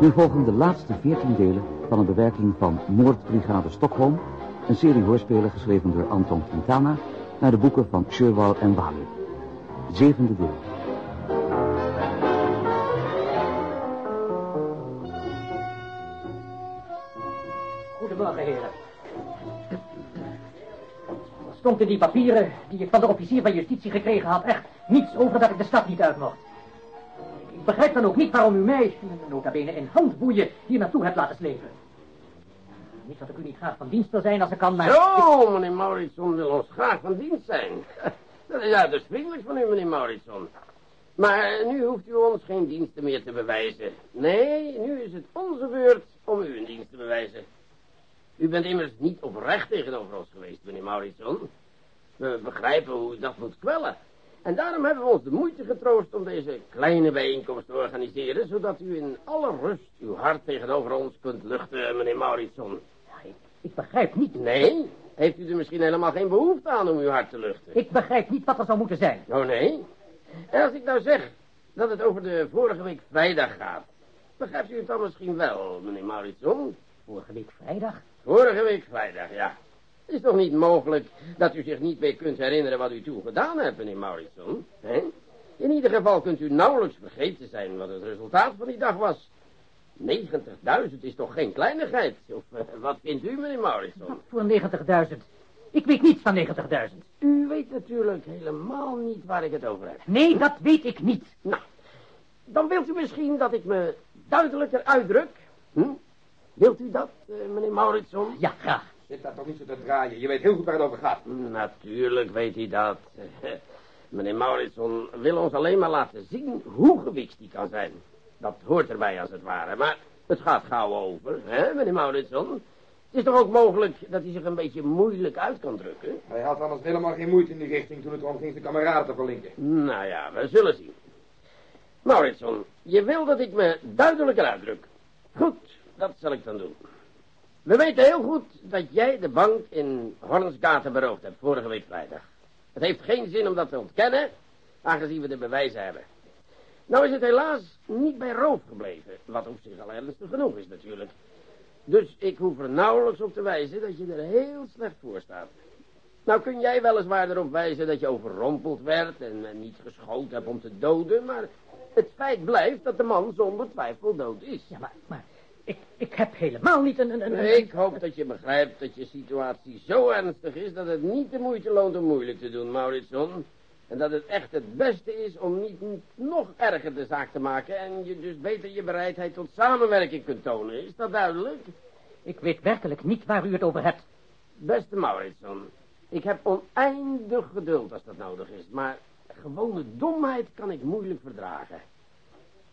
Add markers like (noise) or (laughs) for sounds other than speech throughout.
Nu volgen de laatste veertien delen van een bewerking van Moordbrigade Stockholm, een serie hoorspelen geschreven door Anton Quintana, naar de boeken van Sherwal en Wally. Zevende deel. Goedemorgen, heren. Er stond in die papieren die ik van de officier van justitie gekregen had echt niets over dat ik de stad niet uit mocht. Ik begrijp dan ook niet waarom u mij, nota bene in handboeien, hier naartoe hebt laten slepen. Niet dat ik u niet graag van dienst wil zijn als ik kan, maar... Zo, meneer Mauritson wil ons graag van dienst zijn. (laughs) Dat is uiterst vriendelijk van u, meneer Mauritson. Maar nu hoeft u ons geen diensten meer te bewijzen. Nee, nu is het onze beurt om u een dienst te bewijzen. U bent immers niet oprecht tegenover ons geweest, meneer Mauritson. We begrijpen hoe u dat moet kwellen. En daarom hebben we ons de moeite getroost om deze kleine bijeenkomst te organiseren, zodat u in alle rust uw hart tegenover ons kunt luchten, meneer Mauritson. Ja, ik, ik begrijp niet... Nee? Heeft u er misschien helemaal geen behoefte aan om uw hart te luchten? Ik begrijp niet wat er zou moeten zijn. Oh, nee? En als ik nou zeg dat het over de vorige week vrijdag gaat, begrijpt u het dan misschien wel, meneer Mauritson? Vorige week vrijdag? Vorige week vrijdag, ja. Het (laughs) is toch niet mogelijk dat u zich niet meer kunt herinneren wat u toen gedaan hebt, meneer Mauritson? Hè? In ieder geval kunt u nauwelijks vergeten zijn wat het resultaat van die dag was. 90.000 is toch geen kleinigheid? Of eh, wat vindt u, meneer Mauritson? Wat voor 90.000? Ik weet niets van 90.000. U weet natuurlijk helemaal niet waar ik het over heb. Nee, dat weet ik niet. Nou, dan wilt u misschien dat ik me duidelijker uitdruk? Hm? Wilt u dat, eh, meneer Mauritson? Ja, graag. Zit daar toch niet zo te draaien. Je weet heel goed waar het over gaat. Natuurlijk weet hij dat. (laughs) meneer Mauritson wil ons alleen maar laten zien hoe gewicht hij kan zijn. Dat hoort erbij als het ware. Maar het gaat gauw over, hè, meneer Mauritson? Het is toch ook mogelijk dat hij zich een beetje moeilijk uit kan drukken? Hij had anders helemaal geen moeite in die richting toen het erom ging zijn kameraden te verlinken. Nou ja, we zullen zien. Mauritson, je wil dat ik me duidelijker uitdruk. Goed, dat zal ik dan doen. We weten heel goed dat jij de bank in Hornsgaten beroofd hebt vorige week vrijdag. Het heeft geen zin om dat te ontkennen, aangezien we de bewijzen hebben. Nou is het helaas niet bij roof gebleven, wat op zich al ernstig genoeg is natuurlijk. Dus ik hoef er nauwelijks op te wijzen dat je er heel slecht voor staat. Nou kun jij weliswaar erop wijzen dat je overrompeld werd en, en niet geschoten hebt om te doden, maar het feit blijft dat de man zonder twijfel dood is. Ja, maar, maar ik, ik heb helemaal niet een, een, een... Ik hoop dat je begrijpt dat je situatie zo ernstig is dat het niet de moeite loont om moeilijk te doen, Mauritson. En dat het echt het beste is om niet nog erger de zaak te maken en je dus beter je bereidheid tot samenwerking kunt tonen. Is dat duidelijk? Ik weet werkelijk niet waar u het over hebt. Beste Mauritson, ik heb oneindig geduld als dat nodig is, maar gewone domheid kan ik moeilijk verdragen.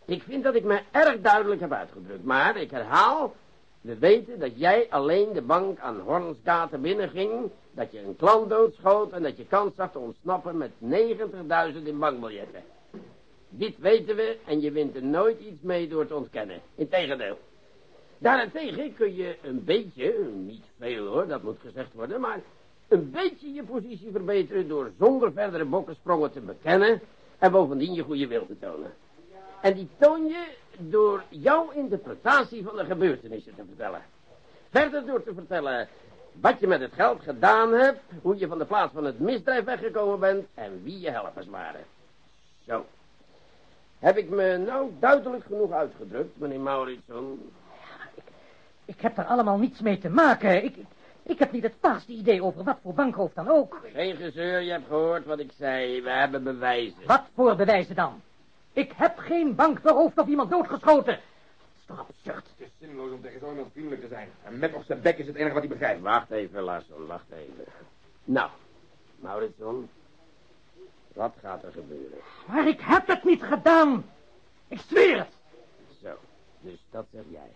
Ik vind dat ik me erg duidelijk heb uitgedrukt, maar ik herhaal, we weten dat jij alleen de bank aan Hornsgaten binnenging, dat je een klant doodschoot en dat je kans zag te ontsnappen met 90.000 in bankbiljetten. Dit weten we en je wint er nooit iets mee door te ontkennen. Integendeel. Daarentegen kun je een beetje, niet veel hoor, dat moet gezegd worden, maar een beetje je positie verbeteren door zonder verdere bokkensprongen te bekennen en bovendien je goede wil te tonen. En die toon je door jouw interpretatie van de gebeurtenissen te vertellen. Verder door te vertellen wat je met het geld gedaan hebt, hoe je van de plaats van het misdrijf weggekomen bent en wie je helpers waren. Zo. Heb ik me nou duidelijk genoeg uitgedrukt, meneer Mauritson? Ik, ik heb daar allemaal niets mee te maken. Ik, ik heb niet het vaagste idee over wat voor bankhoofd dan ook. Geen gezeur, je hebt gehoord wat ik zei. We hebben bewijzen. Wat voor bewijzen dan? Ik heb geen bank beroofd of iemand doodgeschoten. Dat is toch absurd? Het is zinloos om tegen zo iemand vriendelijk te zijn. En met op zijn bek is het enige wat hij begrijpt. Wacht even, Larsson, wacht even. Nou, Mauritson, wat gaat er gebeuren? Maar ik heb het niet gedaan. Ik zweer het. Zo, dus dat zeg jij.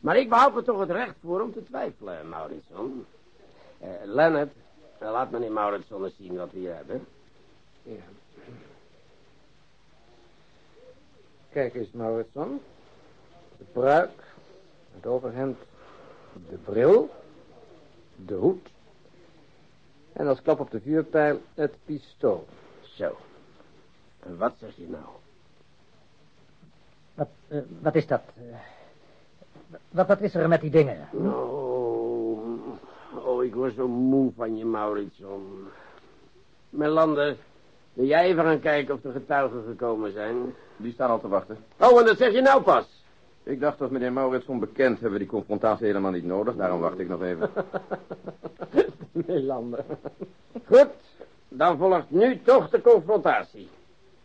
Maar ik behoud me toch het recht voor om te twijfelen, Mauritson. Uh, Leonard, uh, laat meneer Mauritson eens zien wat we hier hebben. Ja. Kijk eens, Mauritson. De pruik, het overhemd, de bril, de hoed. En als klap op de vuurpijl het pistool. Zo. En wat zeg je nou? Wat, eh, wat is dat? Eh, wat, wat is er met die dingen? Oh, oh, ik word zo moe van je, Mauritson. Melander, wil jij even gaan kijken of de getuigen gekomen zijn? Die staan al te wachten. Oh, en dat zeg je nou pas. Ik dacht dat meneer Maurits bekend hebben we die confrontatie helemaal niet nodig. Daarom wacht ik nog even. (laughs) Melander. Goed, dan volgt nu toch de confrontatie.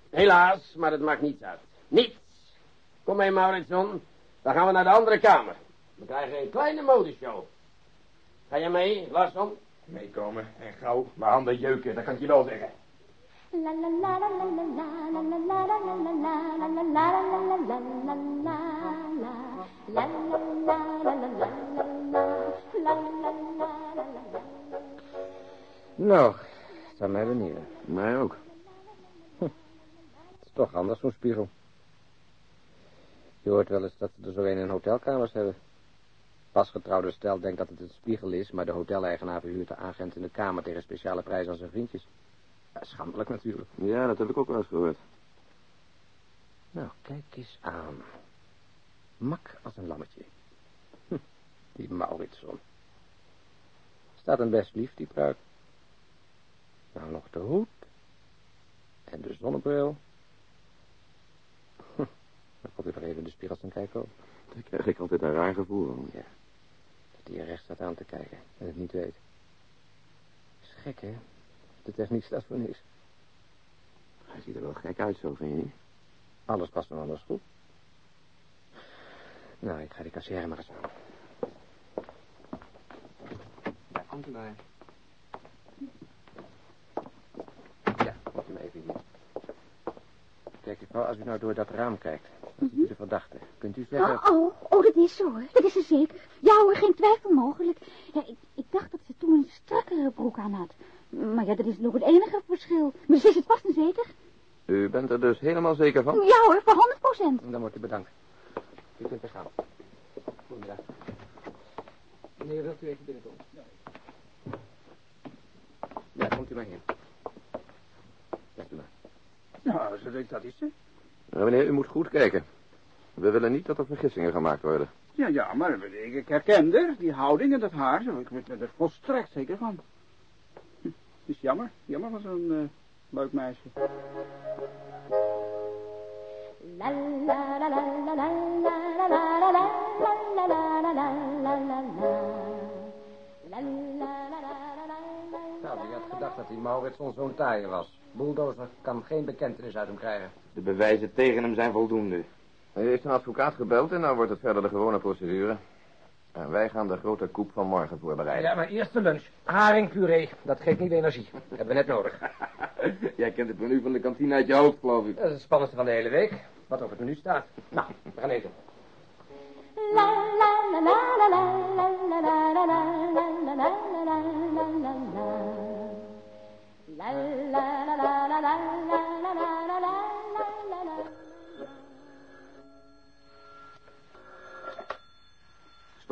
Helaas, maar het maakt niets uit. Niets. Kom mee, Mauritson. Dan gaan we naar de andere kamer. We krijgen een kleine modeshow. Ga je mee, Larsson? Meekomen en gauw. Mijn handen jeuken, dat kan ik je wel zeggen. Nou, zou mij benieuwen. Mij ook. Het is toch anders, zo'n spiegel. Je hoort wel eens dat ze er zo een in hotelkamers hebben. Pasgetrouwde stel denkt dat het een spiegel is, maar de hoteleigenaar verhuurt de agent in de kamer tegen speciale prijs aan zijn vriendjes. Schandelijk natuurlijk. Ja, dat heb ik ook wel eens gehoord. Nou, kijk eens aan. Mak als een lammetje. Hm, die Mauritsson. Staat een best lief, die pruik. Nou, nog de hoed. En de zonnebril. Hm, dan komt u nog even in de spiegel gaan kijken ook. Daar krijg ik altijd een raar gevoel van. Ja. Dat hij er recht staat aan te kijken en het niet weet. Is gek, hè? De techniek staat voor niks. Hij ziet er wel gek uit, zo vind je niet? Alles past dan anders goed. Nou, ik ga die kassière maar eens aan. Daar komt u maar. Ja, komt u maar even hier. Kijk, mevrouw, als u nou door dat raam kijkt, dan ziet u de verdachte. Kunt u zeggen... Oh, oh, oh, dat is zo, hoor. Dat is er zeker. Ja hoor, geen twijfel mogelijk. Ja, ik, ik dacht dat ze toen een strakkere broek aan had. Maar ja, dat is nog het enige verschil. Maar ze is het vast en zeker? U bent er dus helemaal zeker van? Ja hoor, voor 100 procent. Dan wordt u bedankt. U kunt er gaan. Goedemiddag. Meneer, wilt u even binnenkomen? Ja, komt u maar heen. Zet u maar. Nou, zo denk dat is ze. Nou, meneer, u moet goed kijken. We willen niet dat er vergissingen gemaakt worden. Ja, ja, maar ik, ik herken haar, die houding en dat haar. Zo, ik ben er volstrekt zeker van. Is jammer, jammer van zo'n uh, leuk meisje. Nou, wie had gedacht dat die Maurits ons zo'n taaie was? Bulldozer kan geen bekentenis uit hem krijgen. De bewijzen tegen hem zijn voldoende. Hij heeft een advocaat gebeld en dan wordt het verder de gewone procedure. En wij gaan de grote koep van morgen voorbereiden. Ja, maar eerst de lunch. Haringpuree. Dat geeft niet energie. Dat hebben we net nodig. Jij kent het menu van de kantine uit je hoofd, geloof ik. Dat is het spannendste van de hele week. Wat op het menu staat. Nou, we gaan eten. La la la la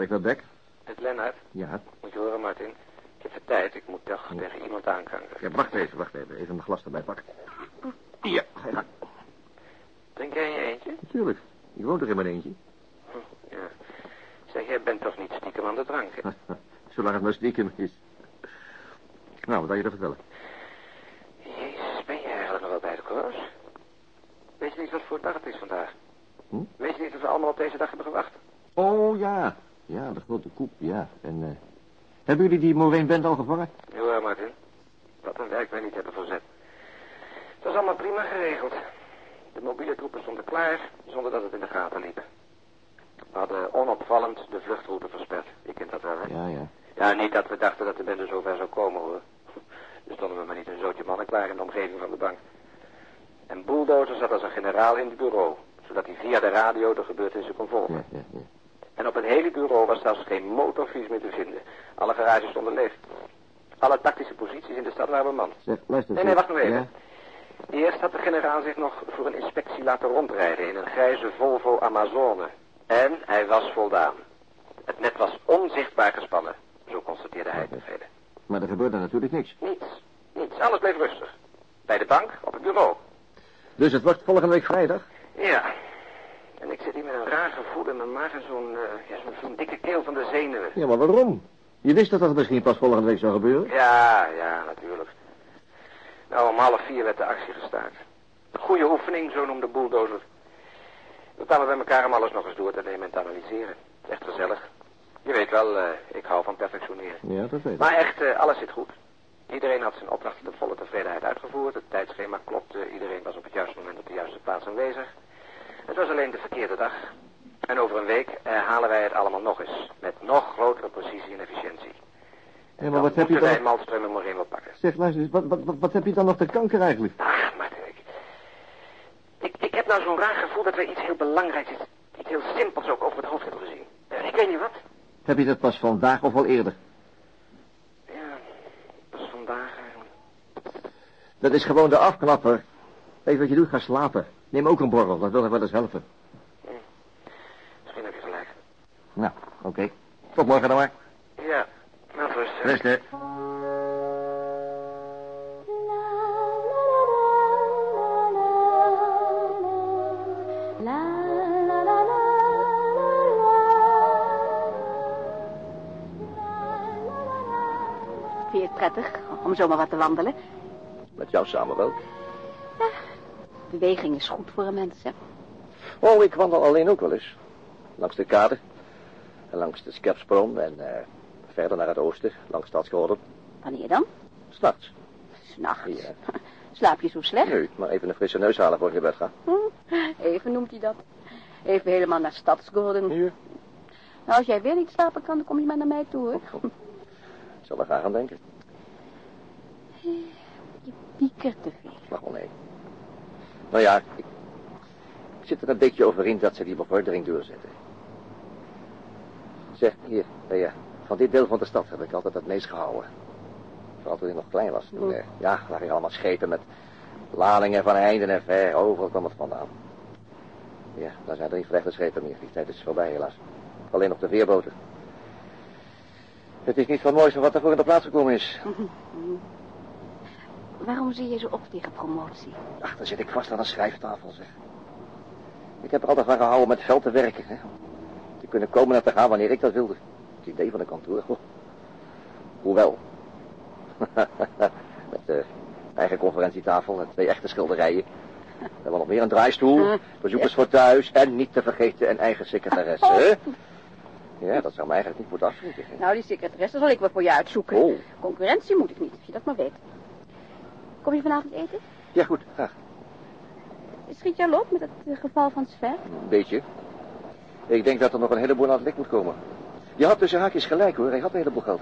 Spreek dat Beck? Het Lennart. Ja. Moet je horen, Martin. Ik heb de tijd. Ik moet toch tegen iemand aankanken. Ja, wacht even, wacht even. Even mijn glas erbij pakken. Ja, ga je gang. Drink jij je eentje? Natuurlijk. Ik woon er in mijn eentje. Hm, ja. Zeg, jij bent toch niet stiekem aan de drank, hè? (laughs) Zolang het maar stiekem is. Nou, wat wil je er vertellen? Jezus, ben je eigenlijk nog wel bij de koers? Weet je niet wat voor dag het is vandaag? Hm? Weet je niet dat we allemaal op deze dag hebben gewacht? Oh, ja. Ja, de grote koep, ja. En, eh. hebben jullie die Moreen Band al gevangen? Ja, Martin. Wat een werk wij niet hebben verzet. Het was allemaal prima geregeld. De mobiele troepen stonden klaar, zonder dat het in de gaten liep. We hadden onopvallend de vluchtroute versperd. Je kent dat wel, hè? Ja, ja. Ja, niet dat we dachten dat de bende zover zou komen, hoor. Er stonden we maar niet een zootje mannen klaar in de omgeving van de bank. En Bulldozer zat als een generaal in het bureau, zodat hij via de radio de gebeurtenissen kon volgen. Ja, ja, ja. En op het hele bureau was zelfs geen motorfiets meer te vinden. Alle garages stonden leeg. Alle tactische posities in de stad waren bemand. Zeg, luister. Nee, nee, wacht nog even. Ja? Eerst had de generaal zich nog voor een inspectie laten rondrijden in een grijze Volvo Amazone. En hij was voldaan. Het net was onzichtbaar gespannen. Zo constateerde hij tevreden. Maar er gebeurde natuurlijk niks. Niets. Niets. Alles bleef rustig. Bij de bank, op het bureau. Dus het wordt volgende week vrijdag? Ja. En ik raar gevoel in mijn maag en zo'n eh, ja, zo'n zo'n dikke keel van de zenuwen. Ja, maar waarom? Je wist dat dat misschien pas volgende week zou gebeuren? Ja, ja, natuurlijk. Nou, om half vier werd de actie gestaakt. Goede oefening, zo noemde Bulldozer. We kwamen bij elkaar om alles nog eens door te nemen en te analyseren. Echt gezellig. Je weet wel, eh, ik hou van perfectioneren. Ja, dat weet ik. Maar echt, eh, alles zit goed. Iedereen had zijn opdracht tot volle tevredenheid uitgevoerd. Het tijdschema klopte. Iedereen was op het juiste moment op de juiste plaats aanwezig. Het was alleen de verkeerde dag. En over een week herhalen wij het allemaal nog eens. Met nog grotere precisie en efficiëntie. Ja, maar wat heb je Moeten wij dan... Malmström en Moreno pakken. Zeg, luister eens, wat, wat, wat, wat heb je dan nog te kanker eigenlijk? Ach, maar ik, ik, ik heb nou zo'n raar gevoel dat wij iets heel belangrijks, iets, iets heel simpels ook over het hoofd hebben gezien. Eh, Ik weet niet wat. Heb je dat pas vandaag of al eerder? Ja, is vandaag eigenlijk. Dat is gewoon de afknapper. Weet je wat je doet? Ga slapen. Neem ook een borrel, dat wil er wel eens helpen. Misschien heb je gelijk. Nou, oké. Tot morgen dan maar. Ja, nou rust. hè. Rust, hè. Vind je het prettig om zomaar wat te wandelen? Met jou samen wel. Beweging is goed voor een mens, hè? Oh, ik wandel alleen ook wel eens. Langs de kade. En langs de Skepsbron en eh, verder naar het oosten, langs Stadsgordel. Wanneer dan? S'nachts. S'nachts. Ja. (laughs) Slaap je zo slecht? Nu, maar even een frisse neus halen voor ik naar bed ga. Hm, Even noemt hij dat. Even helemaal naar Stadsgordon. Hier. Nou, als jij weer niet slapen kan, dan kom je maar naar mij toe, hoor. Ik zal er graag aan denken. Je piekert te veel. Maar wel nee. Nou ja, ik, ik zit er een beetje over in dat ze die bevordering doorzetten. Zeg, hier, Lea, van dit deel van de stad heb ik altijd het meest gehouden. Vooral toen ik nog klein was. Toen, eh, ja, waren hier allemaal schepen met ladingen van einden en ver. Overal kwam het vandaan. Ja, daar zijn er niet verrechte schepen meer. Die tijd is voorbij helaas. Alleen nog de veerboten. Het is niet van mooiste wat er voor in de plaats gekomen is. (laughs) Waarom zie je zo op tegen promotie? Ach, dan zit ik vast aan een schrijftafel, zeg. Ik heb er altijd van gehouden met veld te werken, hè. Te kunnen komen en te gaan wanneer ik dat wilde. Het idee van een kantoor, hoor. Hoewel. (laughs) met de eigen conferentietafel en twee echte schilderijen. We hebben nog meer een draaistoel, bezoekers voor thuis en niet te vergeten een eigen secretaresse, hè. Ja, dat zou me eigenlijk niet moeten afschrikken. hè. Nou, die secretaresse zal ik wel voor je uitzoeken. Oh, Concurrentie moet ik niet, als je dat maar weet. Kom je vanavond eten? ja goed, graag. Schiet je al op met het eh, geval van Sver? Een beetje. Ik denk dat er nog een heleboel aan het licht moet komen. Je had tussen haakjes gelijk hoor, hij had een heleboel geld.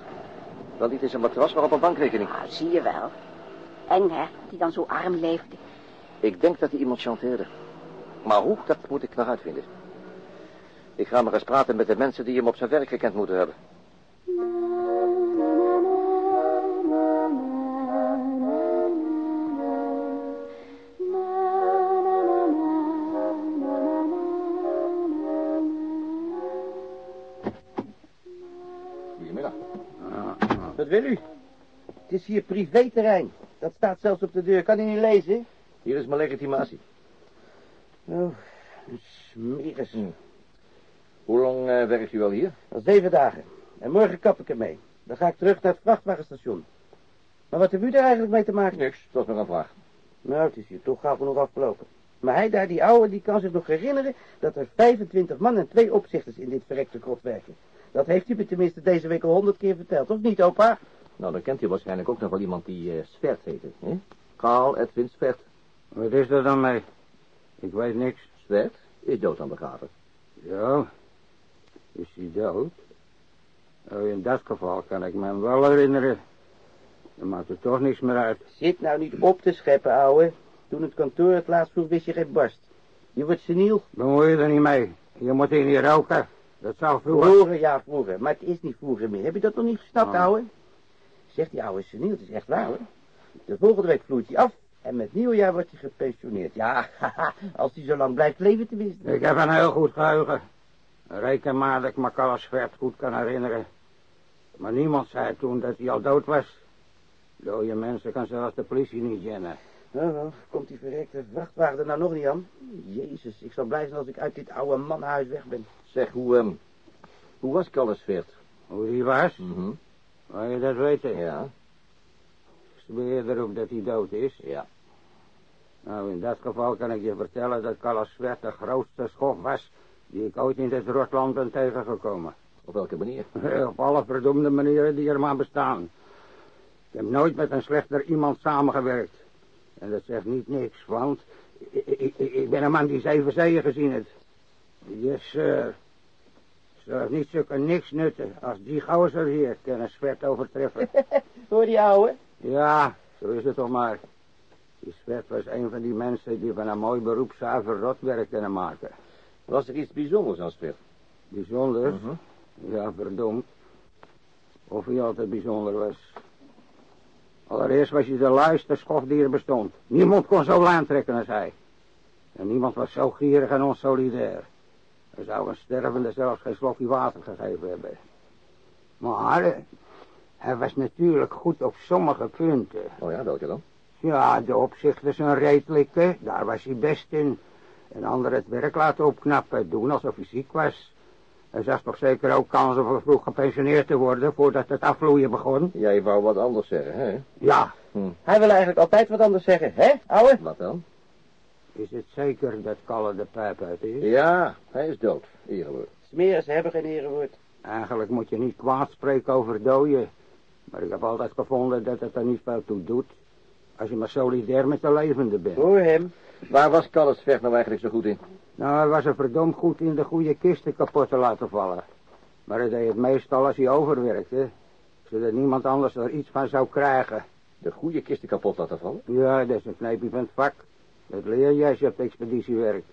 Wel niet in zijn matras, maar op een bankrekening. Nou, zie je wel. Eng, hè, dat hij dan zo arm leefde. Ik denk dat hij iemand chanteerde. Maar hoe, dat moet ik nog uitvinden. Ik ga maar eens praten met de mensen die hem op zijn werk gekend moeten hebben. Wil u? Het is hier privéterrein. Dat staat zelfs op de deur. Kan u niet lezen? Hier is mijn legitimatie. Oh, een smeris. Hoe lang eh, werkt u al hier? Al zeven dagen. En morgen kap ik ermee. Dan ga ik terug naar het vrachtwagenstation. Maar wat heeft u daar eigenlijk mee te maken? Niks, dat is maar een vraag. Nou, het is hier toch gauw genoeg afgelopen. Maar hij daar, die ouwe, die kan zich nog herinneren dat er 25 man en twee opzichters in dit verrekte krot werken. Dat heeft u me tenminste deze week al honderd keer verteld, of niet, opa? Nou, dan kent u waarschijnlijk ook nog wel iemand die eh Svert heette, hè? Karl Edwin Svert. Wat is er dan mee? Ik weet niks. Svert is dood aan begraven. Ja, is hij dood? Oh, in dat geval kan ik me hem wel herinneren. Dan maakt er toch niks meer uit. Zit nou niet op te scheppen, ouwe. Toen het kantoor het laatst vroeg, wist je geen barst. Je wordt seniel. Bemoei je er niet mee. Je moet hier niet roken. Dat zou vroeger... Vroeger, ja, vroeger. Maar het is niet vroeger meer. Heb je dat nog niet gesnapt, Oh. ouwe? Zegt die ouwe seniel, het is echt waar, hoor. De volgende week vloeit hij af. En met nieuwjaar wordt hij gepensioneerd. Ja, (laughs) als hij zo lang blijft leven tenminste. Ik heb een heel goed geheugen. Reken maar dat ik me alles Svert goed kan herinneren. Maar niemand zei toen dat hij al dood was. Dode mensen kan zelfs de politie niet kennen. Nou, nou, komt die verrekte vrachtwagen er nou nog niet aan? Jezus, ik zal blij zijn als ik uit dit oude mannenhuis weg ben. Zeg, hoe, ehm, hoe was Kallersveert? Hoe die was? Mhm. Wil je dat weten? Ja, Zweer erop dat hij dood is. ja. Nou, in dat geval kan ik je vertellen dat Kalaswert de grootste schof was die ik ooit in dit Rotland ben tegengekomen. Op welke manier? (laughs) Op alle verdoemde manieren die er maar bestaan. Ik heb nooit met een slechter iemand samengewerkt. En dat zegt niet niks, want ik, ik, ik- ik ben een man die zeven zeeën gezien heeft. Dus, eh, zorg niet zulke niks nutten als die gozer hier kunnen Zwert overtreffen. (laughs) Hoor die ouwe? Ja, zo is het toch maar. Die Zwert was een van die mensen die van een mooi beroep zuiver rotwerk kunnen maken. Was er iets bijzonders aan Sveert? Bijzonder? Mhm. Ja, verdomd. Of hij altijd bijzonder was. Allereerst was hij de luiste schof die er bestond. Niemand kon zo lijn trekken als hij. En niemand was zo gierig en onsolidair. Hij zou een stervende zelfs geen slokje water gegeven hebben. Maar hij was natuurlijk goed op sommige punten. Oh ja, welke dan? Ja, de opzichters een redelijke, daar was hij best in. En anderen het werk laten opknappen, doen alsof hij ziek was. Hij zag toch zeker ook kansen voor vroeg gepensioneerd te worden voordat het afvloeien begon? Jij wou wat anders zeggen, hè? Ja, Hij wil eigenlijk altijd wat anders zeggen, hè, ouwe? Wat dan? Is het zeker dat Kalle de pijp uit is? Ja, hij is dood. Erewoord. Smeren, ze hebben geen erewoord. Eigenlijk moet je niet kwaad spreken over doden. Maar ik heb altijd gevonden dat het er niet veel toe doet. Als je maar solidair met de levende bent. Hoor hem. Waar was Kallersveert nou eigenlijk zo goed in? Nou, hij was er verdomd goed in de goede kisten kapot te laten vallen. Maar hij deed het meestal als hij overwerkte. Zodat niemand anders er iets van zou krijgen. De goede kisten kapot laten vallen? Ja, dat is een kneepje van het vak. Leer je op de expeditie werkt.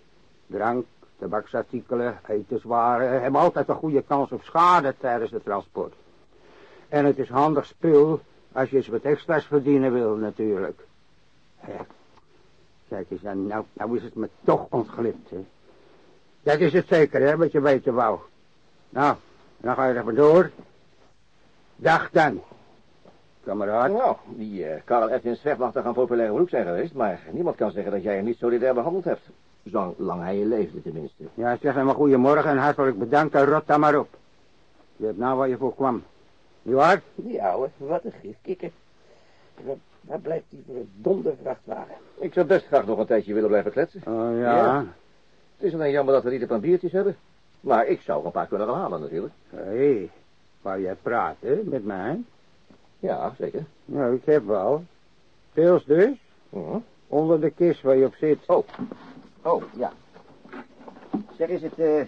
Drank, tabaksartikelen, etenswaren hebben altijd een goede kans op schade tijdens het transport. En het is handig spul als je eens wat extra's verdienen wil natuurlijk. Kijk eens, aan, nou, nou is het me toch ontglipt, hè. Dat is het zeker, hè, wat je weten wou. Nou, dan ga je er maar door. Dag dan, kameraad. Nou, die eh, Karel Edwin mag toch een populaire beroep zijn geweest, maar niemand kan zeggen dat jij hem niet solidair behandeld hebt. Zolang hij leefde tenminste. Ja, zeg hem maar goedemorgen en hartelijk bedankt en rot daar maar op. Je hebt nou waar je voor kwam. Waar? Die ouwe, wat een gifkikker. Waar, waar blijft die verdomde vrachtwagen? Ik zou best graag nog een tijdje willen blijven kletsen. Oh ja. Ja. Het is alleen jammer dat we niet een paar biertjes hebben. Maar ik zou er een paar kunnen gaan halen natuurlijk. Hé, hey, wou jij praten met mij? Ja, zeker. Nou, ik heb wel. Pils dus, Mhm. onder de kist waar je op zit. Oh. Oh, ja. Zeg, is het, eh...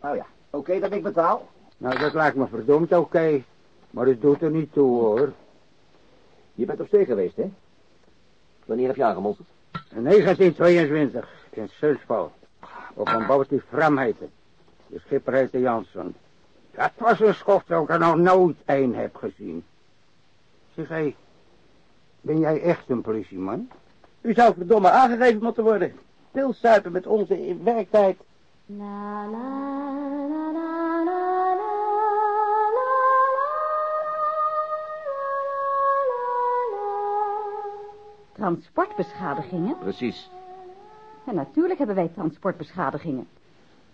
Nou ja, oké dat ik betaal? Nou, dat lijkt me verdomd oké. Maar het doet er niet toe, hoor. Je bent op zee geweest, hè? Wanneer heb je aangemonsterd? In 1922, in Sunsval. Op een boot die Fram heette. De schipper heette Jansson. Dat was een schoft dat ik er nog nooit één heb gezien. Zeg, hé, ben jij echt een politieman? U zou verdomme aangegeven moeten worden. Pilsuipen met onze werktijd. La la Transportbeschadigingen? Precies. Ja, natuurlijk hebben wij transportbeschadigingen.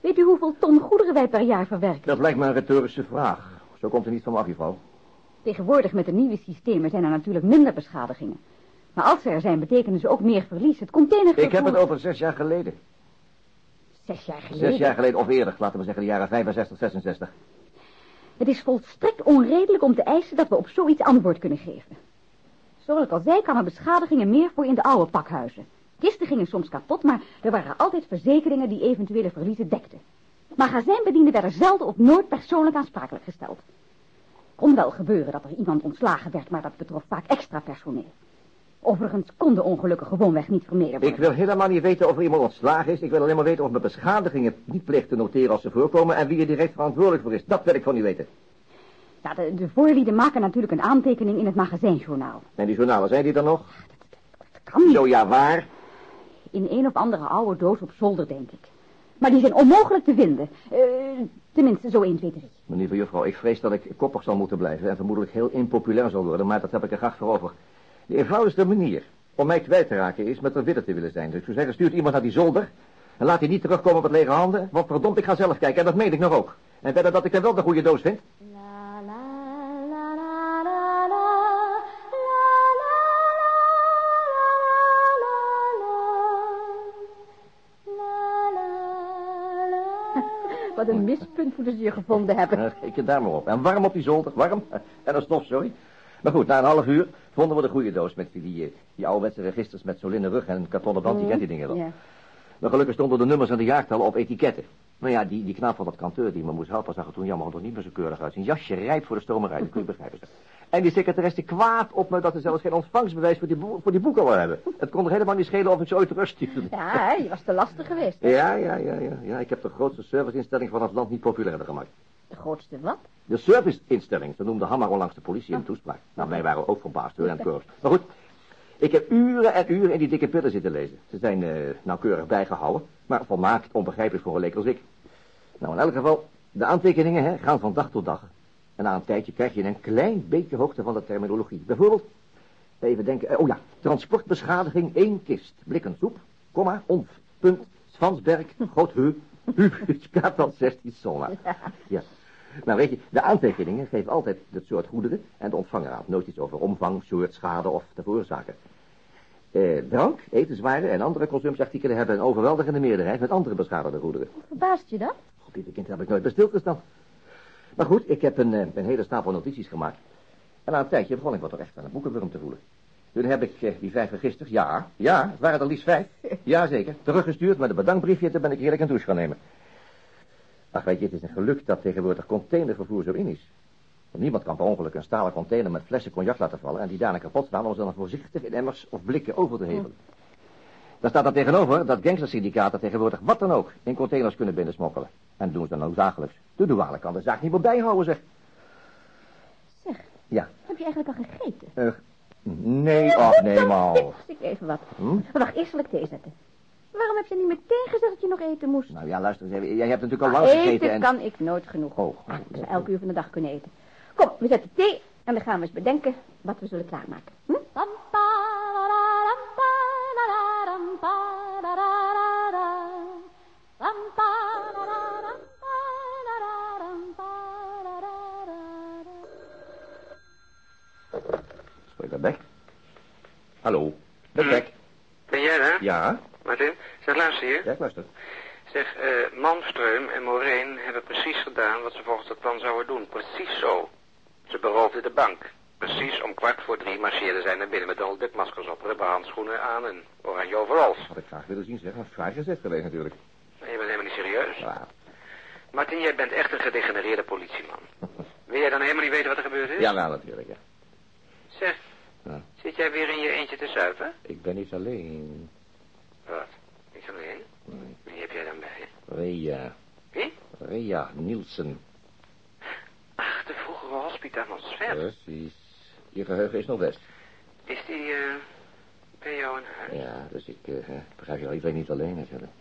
Weet u hoeveel ton goederen wij per jaar verwerken? Dat lijkt me een retorische vraag. Zo komt er niet van afgeval. Tegenwoordig met de nieuwe systemen zijn er natuurlijk minder beschadigingen. Maar als ze er zijn, betekenen ze ook meer verlies. Het containervervoer... Ik heb het over zes jaar geleden. Zes jaar geleden? Zes jaar geleden of eerder, laten we zeggen de jaren 65, 66. Het is volstrekt onredelijk om te eisen dat we op zoiets antwoord kunnen geven. Zoals ik al zei, kwamen beschadigingen meer voor in de oude pakhuizen. Kisten gingen soms kapot, maar er waren altijd verzekeringen die eventuele verliezen dekten. Magazijnbedienden werden zelden of nooit persoonlijk aansprakelijk gesteld. Kon wel gebeuren dat er iemand ontslagen werd, maar dat betrof vaak extra personeel. Overigens kon de ongelukken gewoonweg niet vermeden worden. Ik wil helemaal niet weten of er iemand ontslagen is. Ik wil alleen maar weten of mijn beschadigingen niet plicht te noteren als ze voorkomen en wie er direct verantwoordelijk voor is. Dat wil ik van u weten. Ja, de, de voorlieden maken natuurlijk een aantekening in het magazijnjournaal. En die journalen, zijn die er nog? Dat kan niet. Zo ja, waar? In een of andere oude doos op zolder, denk ik. Maar die zijn onmogelijk te vinden. Eh, tenminste, zo 1, 2, 3. Meneer juffrouw, ik vrees dat ik koppig zal moeten blijven en vermoedelijk heel impopulair zal worden, maar dat heb ik er graag voor over. De eenvoudigste manier om mij kwijt te raken is met er widder te willen zijn. Dus ik zou zeggen, stuurt iemand naar die zolder en laat hij niet terugkomen met lege handen, want verdomd, ik ga zelf kijken en dat meen ik nog ook. En verder dat ik dan wel de goede doos vind. Wat een mispunt moeten ze je gevonden hebben. Ik je daar maar op. En warm op die zolder, warm. En een stof, sorry. Maar goed, na een half uur vonden we de goede doos met die, die, die ouderwetse registers met solinnen rug en een kartonnen band, die kent die dingen wel. Ja. Maar gelukkig stonden de nummers en de jaartallen op etiketten. Maar ja, die, die knaap van dat kanteur die me moest helpen zag er toen jammer nog niet meer zo keurig uit. Zijn jasje rijp voor de stomerij, dat kun je begrijpen. En die secretaresse kwaad op me dat ze zelfs geen ontvangstbewijs voor die, voor die boeken wil hebben. Het kon er helemaal niet schelen of ik ze ooit terugstuurde. Ja, je was te lastig geweest. Ja, ja, ja, ja, ja. Ik heb de grootste serviceinstelling van het land niet populairder gemaakt. De grootste wat? De serviceinstelling, ze noemde Hammer onlangs de politie in de toespraak. Nou, wij waren ook verbaasd hoor, en curves. Maar goed, ik heb uren en uren in die dikke pillen zitten lezen. Ze zijn eh, nauwkeurig bijgehouden, maar volmaakt onbegrijpelijk voor een leek als ik. Nou, in elk geval, de aantekeningen hè, gaan van dag tot dag. En na een tijdje krijg je een klein beetje hoogte van de terminologie. Bijvoorbeeld, even denken, eh, oh ja, transportbeschadiging, één kist, blikken soep, komma, onf, punt, Svansberg, Groot-Heu, Kaapland 16 Solna. Ja. Nou weet je, de aantekeningen geven altijd het soort goederen en de ontvanger aan. Nooit iets over omvang, soort, schade of de veroorzaker. Eh, drank, etenswaren en andere consumptieartikelen hebben een overweldigende meerderheid met andere beschadigde goederen. Verbaast je dat? Op dit kind heb ik nooit bij stilgestaan. Maar goed, ik heb een, eh, een hele stapel notities gemaakt. En na een tijdje begon ik wat echt aan een boekenwurm te voelen. Toen heb ik eh, die vijf registers, ja, ja, het waren er liefst vijf. (laughs) Jazeker, teruggestuurd met een bedankbriefje toen ben ik heerlijk een douche gaan nemen. Ach, weet je, het is een geluk dat tegenwoordig containervervoer zo in is. Want niemand kan per ongeluk een stalen container met flessen cognac laten vallen... en die daarna kapot slaan om ze dan voorzichtig in emmers of blikken over te hevelen. Daar staat dan tegenover dat gangstersyndicaten tegenwoordig wat dan ook in containers kunnen binnensmokkelen. En doen ze dan ook dagelijks. De douane kan de zaak niet meer bijhouden, zeg. Zeg, Ja. heb je eigenlijk al gegeten? Eh, nee, ach, nee, maar. Ik even wat. Hm? Wacht, eerst zal ik thee zetten. Waarom heb je niet meteen gezegd dat je nog eten moest? Nou ja, luister eens even. Jij hebt natuurlijk al Ah, lang eten gegeten en... kan ik nooit genoeg. Oh, Ah, we zullen elke uur van de dag kunnen eten. Kom, we zetten thee en dan gaan we eens bedenken wat we zullen klaarmaken. Hm? Hallo, Hm. Beck. Ben jij daar? Ja, Martin? Zeg, luister hier. ja, ik luister. Zeg, eh Malmström en Moreen hebben precies gedaan wat ze volgens het plan zouden doen. Precies zo. Ze beroofden de bank. Precies om kwart voor drie marcheerden zij naar binnen met Donald Duck maskers op, rubberhandschoenen aan en oranje overals. Had ik graag willen zien, zeg. Een fraai gezet geweest natuurlijk. En je bent helemaal niet serieus. Ja. Martin, jij bent echt een gedegenereerde politieman. (laughs) Wil jij dan helemaal niet weten wat er gebeurd is? Ja, wel natuurlijk, ja. Zeg. Zit jij weer in je eentje te zuipen? Ik ben niet alleen. Wat? Niet alleen? Nee. Wie heb jij dan bij? Rea. Wie? Rea Nielsen. Ach, de vroegere hospita Sven. Precies. Je geheugen is nog best. Is die, eh, bij jou in huis? Ja, dus ik eh, begrijp je al, ik ben niet alleen natuurlijk.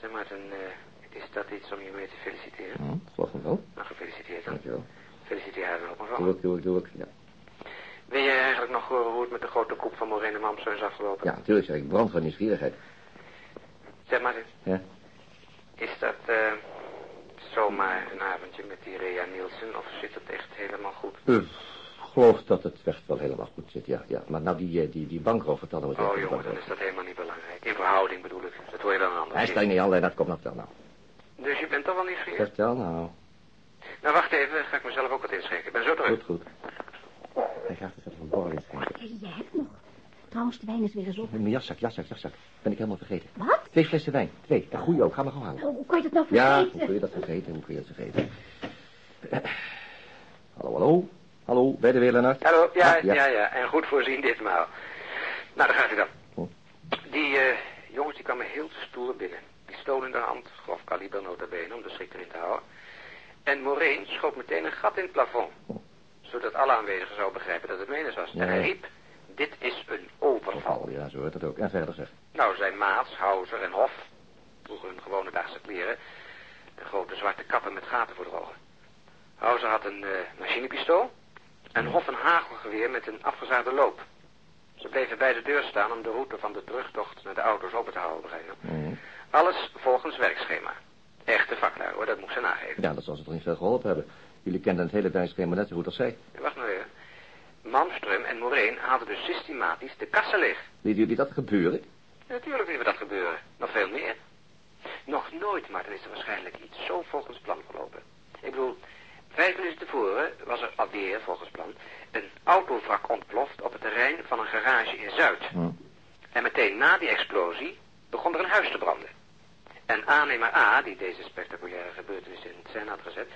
Zeg Martin, eh, is dat iets om je mee te feliciteren? Hm, geloof wel. Nou, gefeliciteerd dan. Dankjewel. Feliciteer haar dan ook maar Doe van. ik, doe ik, doe ik. Ja, Wil jij eigenlijk nog horen hoe het met de grote koep van Moreno Mamso is afgelopen? ja natuurlijk zeg ik brand van nieuwsgierigheid. Zeg Martin, Ja. is dat, eh, zomaar een avondje met die Rea Nielsen of zit het echt helemaal goed? Ik geloof dat het echt wel helemaal goed zit, ja. ja. Maar nou, die, eh, die, die bankroof vertellen we Oh jongen, dan is dat helemaal niet belangrijk. In verhouding bedoel ik. Dat hoor je dan een ander Hij staat niet alleen, dat komt nog wel nou. Dus je bent toch wel nieuwsgierig? Vertel nou. Nou, wacht even. Ga ik mezelf ook wat inschenken. Ik ben zo terug. Goed, goed. Hij gaat er van borrel inschenken. Hé, jij hebt nog. Trouwens, de wijn is weer eens op. Mijn jaszak, jaszak, jaszak. Ben ik helemaal vergeten. Wat? Twee flessen wijn. Twee. En goeie ook. Ga maar gewoon halen. Hoe kon je dat nou Ja, vergeten? hoe kun je dat vergeten? Hoe kun je dat vergeten? Hallo, hallo. Hallo, bij de weer, Lennart? Hallo, ja, Ah, ja. ja, ja, En goed voorzien ditmaal. Nou, daar gaat hij dan. Oh. Die eh, jongens die kwamen heel stoer binnen. Pistool in de hand, grof kaliber nota bene, om de schrik erin te houden. En Moreen schoot meteen een gat in het plafond. Zodat alle aanwezigen zouden begrijpen dat het menens was. Ja. En hij riep, dit is een overval. Oh, ja, zo hoort het ook. En verder zeg. Nou, zijn Maats, Hauser en Hof droegen hun gewone dagse kleren. De grote zwarte kappen met gaten voor de ogen. Hauser had een eh, machinepistool. En Hof een hagelgeweer met een afgezaagde loop. Ze bleven bij de deur staan om de route van de terugtocht naar de auto's open te houden, begrijp? Mhm. Alles volgens werkschema. Echte vaklui, hoor, dat moet ze nageven. Ja, dat zal ze toch niet veel geholpen hebben. Jullie kenden het hele werkschema net zo goed als zij. Wacht maar even. Malmström en Moreen haalden dus systematisch de kassen leeg. Lieten jullie dat gebeuren? Natuurlijk lieten we dat gebeuren. Nog veel meer. Nog nooit, Martin, is er waarschijnlijk iets zo volgens plan gelopen. Ik bedoel, vijf minuten tevoren was er alweer, volgens plan, een autovrak ontploft op het terrein van een garage in Zuid. Hm. En meteen na die explosie begon er een huis te branden. En aannemer A, die deze spectaculaire gebeurtenis in scène had gezet,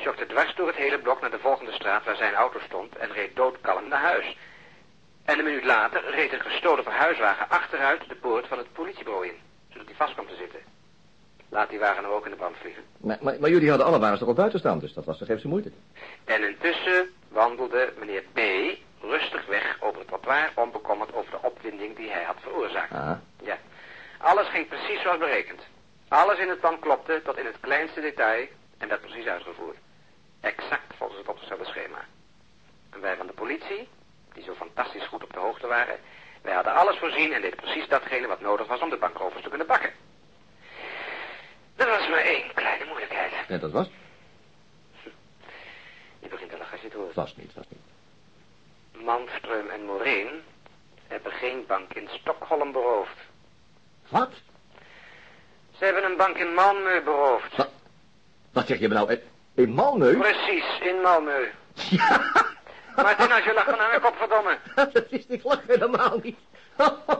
schokte dwars door het hele blok naar de volgende straat waar zijn auto stond en reed doodkalm naar huis. En een minuut later reed een gestolen verhuiswagen achteruit de poort van het politiebureau in, zodat hij vast kwam te zitten. Laat die wagen nou ook in de brand vliegen. Maar, maar, maar jullie hadden alle wagens toch al buiten staan, dus dat was toch even zijn moeite. En intussen wandelde meneer B. rustig weg over het trottoir, onbekommerd over de opwinding die hij had veroorzaakt. Ah. Ja, alles ging precies zoals berekend. Alles in het plan klopte tot in het kleinste detail en werd precies uitgevoerd. Exact volgens het opgestelde schema. En wij van de politie, die zo fantastisch goed op de hoogte waren, wij hadden alles voorzien en deden precies datgene wat nodig was om de bankrovers te kunnen bakken. Er was maar één kleine moeilijkheid. En dat was? Je begint te lachen als je het hoort. Vast niet, vast niet. Malmström en Moreen hebben geen bank in Stockholm beroofd. Wat? Ze hebben een bank in Malmö beroofd. Wat, wat zeg je me nou? In- In Malmö? Precies, in Malmö. (laughs) Martin, als je lacht, dan hang ik op, verdomme. dat is niet lachen helemaal niet.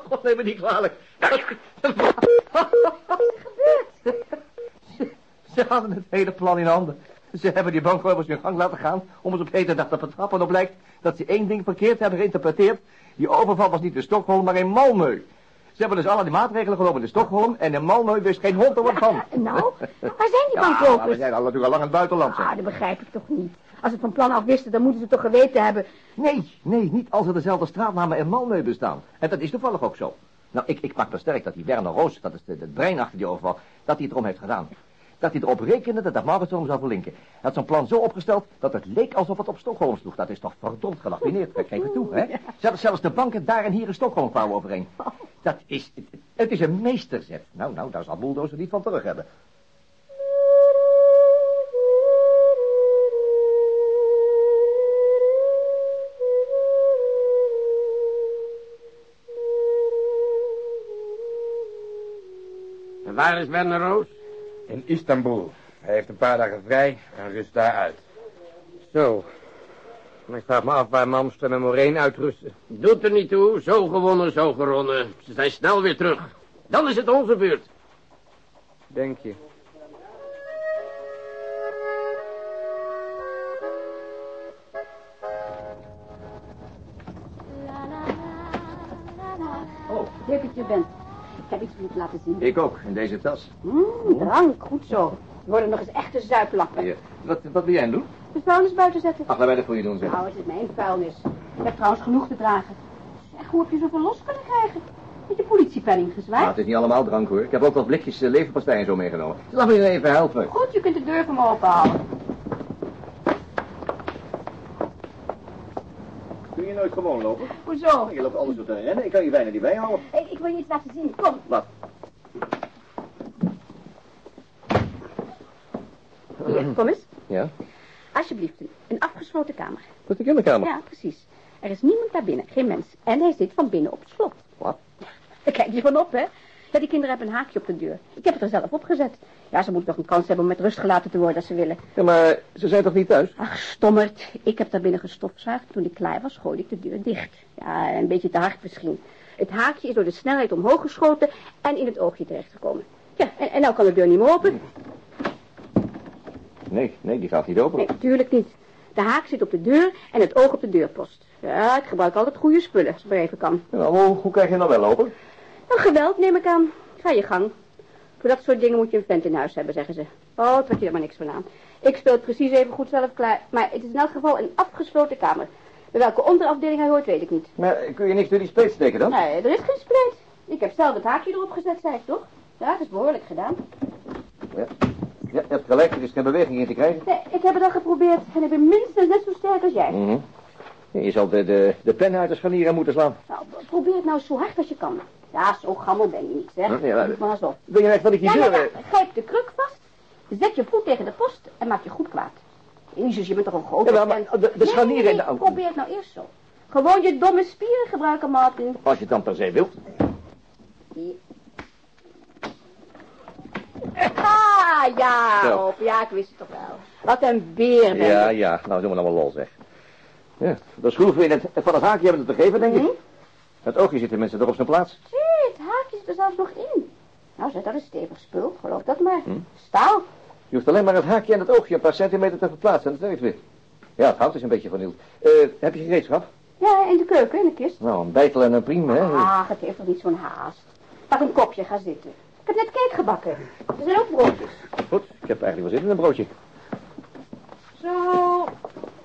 God, (laughs) neem me niet kwalijk. Ze, (laughs) ze hadden het hele plan in handen. Ze hebben die bankrovers hun gang laten gaan om ons op heterdag te betrappen. En op lijkt dat ze één ding verkeerd hebben geïnterpreteerd. Die overval was niet in Stockholm, maar in Malmö. Ze hebben dus alle die maatregelen genomen in Stockholm en in Malmö wist geen hond er wat van. (laughs) Nou, waar zijn die Ja, maar we zijn al natuurlijk al lang in het buitenland. zeg. Ah, dat begrijp ik toch niet. Als ze het van plan af wisten, dan moeten ze toch geweten hebben. Nee, nee, niet als er dezelfde straatnamen in Malmö bestaan. En dat is toevallig ook zo. Nou, ik, ik pak er sterk dat die Werner Roos, dat is de, het brein achter die overval, dat hij het erom heeft gedaan. Dat hij erop rekende dat dat Mauritsholm zou verlinken. Hij had zo'n plan zo opgesteld dat het leek alsof het op Stockholm sloeg. Dat is toch verdomd geraffineerd, geef het toe, hè? Zelfs, zelfs de banken daar en hier in Stockholm kwamen overeen. Dat is, het, het is een meesterzet. Nou, nou, daar zal Bulldozer niet van terug hebben. En waar is Werner Roos? In Istanbul. Hij heeft een paar dagen vrij en rust daar uit. Zo. Ik vraag me af waar Malmström en Moreen uitrusten. Doet er niet toe, zo gewonnen, zo geronnen. Ze zijn snel weer terug. Dan is het onze beurt. Denk je? Laten zien. Ik ook, in deze tas. Mm, drank, goed zo. We worden nog eens echte zuiplappen. Hier. Wat, wat wil jij doen? De vuilnis buiten zetten. Ach, laat wij dat voor je doen, zeg. Nou, het is mijn vuilnis. Ik heb trouwens genoeg te dragen. Zeg, hoe heb je zoveel los kunnen krijgen? Met je politiepenning Nou, gezwaaid? het is niet allemaal drank, hoor. Ik heb ook wat blikjes uh, leverpastei en zo meegenomen. Laat me je even helpen. Goed, je kunt de deur van me openhouden. Kun je nooit gewoon lopen? Hoezo? Je loopt alles op te rennen. Ik kan je bijna niet bijhouden. Ik, ik wil je iets laten zien. Kom. Wat? Hier, kom eens. Ja? Alsjeblieft, een afgesloten kamer. Dat is de kinderkamer. Ja, precies. Er is niemand daar binnen, geen mens. En hij zit van binnen op het slot. Wat? Kijk je van op, hè? Ja, die kinderen hebben een haakje op de deur. Ik heb het er zelf opgezet. Ja, ze moeten toch een kans hebben om met rust gelaten te worden als ze willen. Ja, maar ze zijn toch niet thuis? Ach, stommerd. Ik heb daar binnen gestofzuigd. Toen ik klaar was, gooide ik de deur dicht. Ja, een beetje te hard misschien. Het haakje is door de snelheid omhoog geschoten en in het oogje terechtgekomen. Ja, en, en nou kan de deur niet meer open. Nee, nee, die gaat niet open. Nee, natuurlijk niet. De haak zit op de deur en het oog op de deurpost. Ja, ik gebruik altijd goede spullen, als het maar even kan. Ja, nou, hoe, hoe krijg je nou wel open? Nou, geweld neem ik aan. Ga je gang. Voor dat soort dingen moet je een vent in huis hebben, zeggen ze. Oh, trek je er maar niks van aan. Ik speel het precies even goed zelf klaar. Maar het is in elk geval een afgesloten kamer. Bij welke onderafdeling hij hoort, weet ik niet. Maar kun je niks door die spleet steken dan? Nee, er is geen spleet. Ik heb zelf het haakje erop gezet, zei ik toch? Ja, het is behoorlijk gedaan. Ja. Ja, je hebt gelijk, er is geen beweging in te krijgen. Nee, ik heb het al geprobeerd en ik ben minstens net zo sterk als jij. Mhm. Je zal de, de, de penhouders van hier aan moeten slaan. Nou, probeer het nou zo hard als je kan. Ja, zo gammel ben je niet, zeg. Ja, maar- Doe maar op. Wil je echt dat ik die Ja, ja, ja. Grijp de kruk vast. Zet je voet tegen de post en maak je goed kwaad. Jezus, je bent toch een grote Ja, maar- de- de scharnieren nee, in de auto. probeer het nou eerst zo. Gewoon je domme spieren gebruiken, Martin. Als je het dan per se wilt. Hier. (laughs) Ah, op. Ja, ik wist het toch wel. Wat een beer ben Ja, je. ja. Nou, doen we nou wel lol, zeg. Ja, de schroeven in het, van het haakje hebben we te geven, denk ik. Het oogje zit tenminste nog op zijn plaats. Zie, het haakje zit er zelfs nog in. Nou, zet daar een stevig spul, geloof dat maar. Hm? Staal. Je hoeft alleen maar het haakje en het oogje een paar centimeter te verplaatsen en dat werkt weer. Ja, het hout is een beetje vernield. Eh, heb je gereedschap? Ja, in de keuken, in de kist. Nou, een bijtel en een priem, hè? Ah, het heeft toch niet zo'n haast. Pak een kopje, ga zitten. Ik heb net cake gebakken. Er zijn ook broodjes. Goed, ik heb eigenlijk wel zin in een broodje. Zo,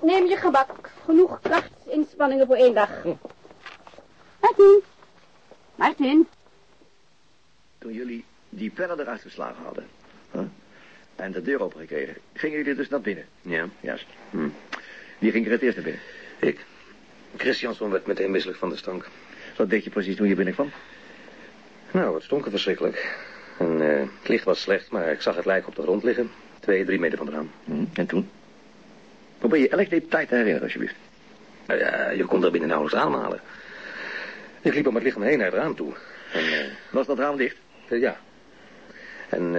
neem je gebak. Genoeg krachtsinspanningen voor één dag. Martin. Martin. Toen jullie die pennen eruit geslagen hadden. hè, En de deur opengekregen. Gingen jullie dus naar binnen? Ja. Juist. Hm. Wie ging er het eerst naar binnen? Ik. Christianson werd meteen misselijk van de stank. Wat deed je precies toen je binnenkwam? Nou, het stonk er verschrikkelijk. En eh, het licht was slecht, maar ik zag het lijk op de grond liggen. Twee, drie meter van het raam. Hm. En toen? Probeer je elk detail te herinneren, alsjeblieft. Nou ja, je kon er binnen nauwelijks aanhalen. Ik liep om het lichaam heen naar het raam toe. En, eh, Was dat raam dicht? eh, ja. En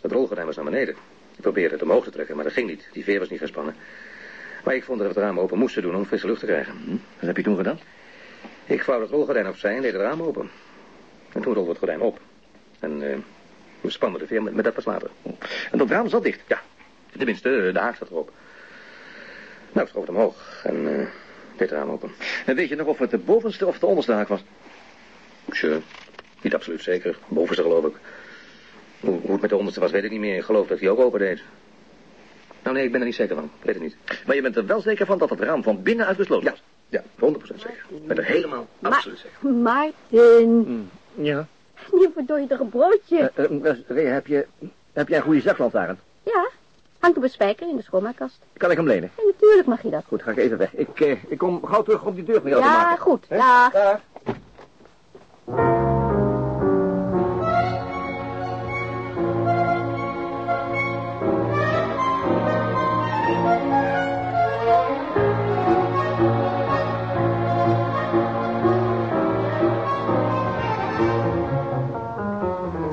het rolgordijn was naar beneden. Ik probeerde het omhoog te trekken, maar dat ging niet. Die veer was niet gespannen. Maar ik vond dat we het raam open moesten doen om frisse lucht te krijgen. Hm. Wat heb je toen gedaan? Ik vouwde het rolgordijn opzij en deed het raam open. En toen rolde het gordijn op. En eh, we spannen de veer met, met dat pas water. En dat raam zat dicht? Ja, tenminste, de haak zat erop. Nou, ik schoof het omhoog en eh, deed het raam open. En weet je nog of het de bovenste of de onderste haak was? Sure. Niet absoluut zeker. Bovenste geloof ik. Hoe, hoe het met de onderste was, weet ik niet meer. Ik geloof dat hij ook open deed. Nou nee, ik ben er niet zeker van. Ik weet het niet. Maar je bent er wel zeker van dat het raam van binnenuit gesloten Ja, was? ja, 100% zeker. Ik ben er helemaal absoluut zeker. Martin. Ja. Je een broodje? Ray, heb je, heb jij een goede zaklantaarn? Ja, hangt op een spijker in de schoonmaakkast. Kan ik hem lenen? En natuurlijk mag je dat. Goed, ga ik even weg. Ik, eh, ik kom gauw terug om die deur van jou te Ja, maken. goed. Dag. Dag.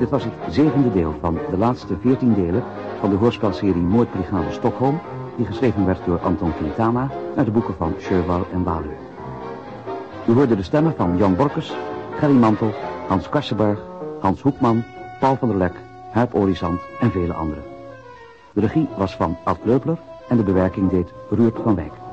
Dit was het zevende deel van de laatste veertien delen van de hoorspelserie Moordbrigade Stockholm, die geschreven werd door Anton Quintana naar de boeken van Sherwal en Walu. U hoorde de stemmen van Jan Borkes, Gerry Mantel, Hans Karsenberg, Hans Hoekman, Paul van der Lek, Huip Orizant en vele anderen. De regie was van Ad Leupler en de bewerking deed Ruurt van Wijk.